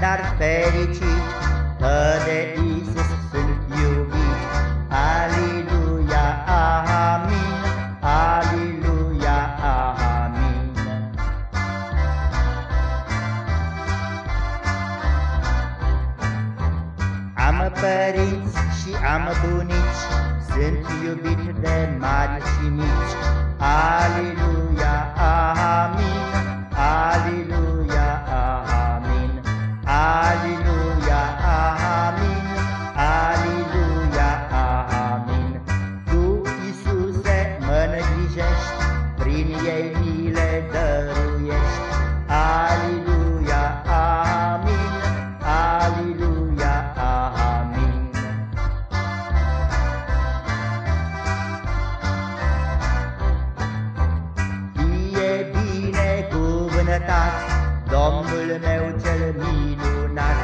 dar fericit, Că de Isus sunt iubit. Aliluia, amin, aliluia, amin. Am părinți și am bunici, Sunt iubit de mari și mici. Prin ei mi le dăruiești. Aliluia, amin, aliluia, amin. Fie binecuvântat Domnul meu cel minunat,